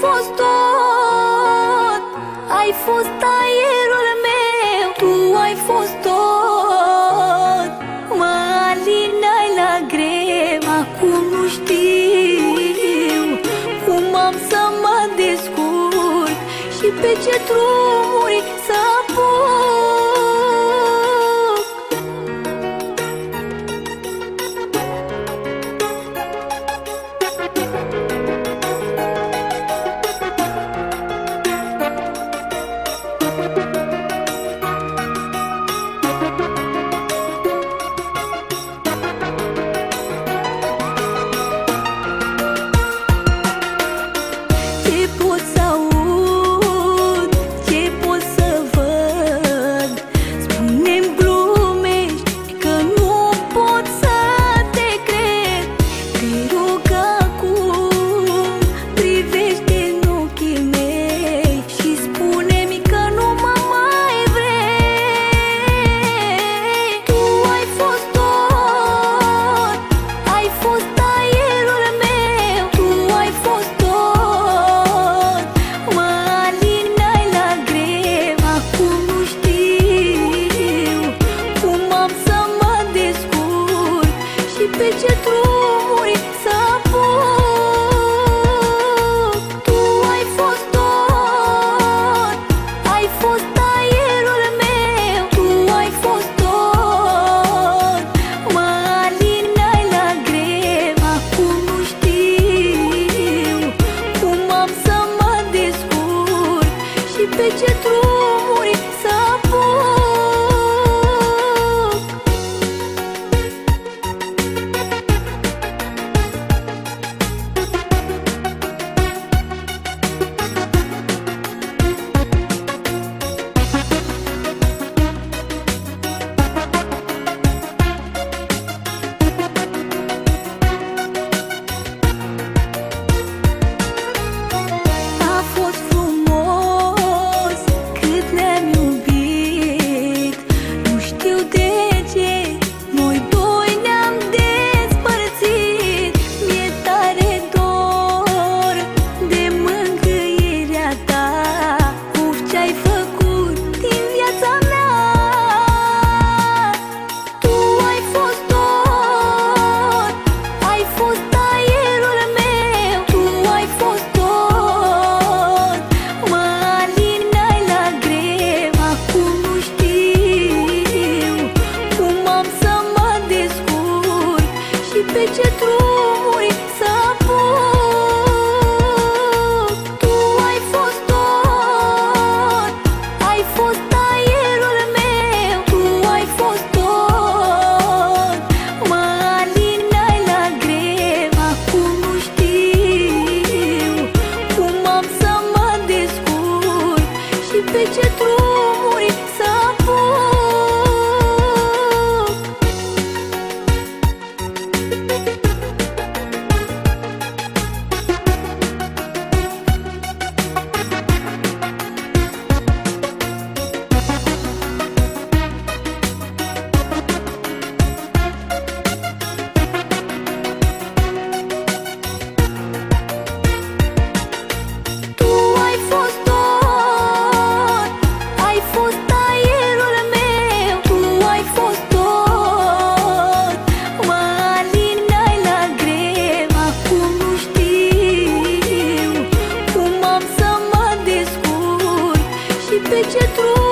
fost tot Ai fost aerul meu Tu ai fost tot. Mă alinai la greu Acum nu știu Cum am să mă descurc Și pe ce drumuri să pe ce drumuri pe pe ce drum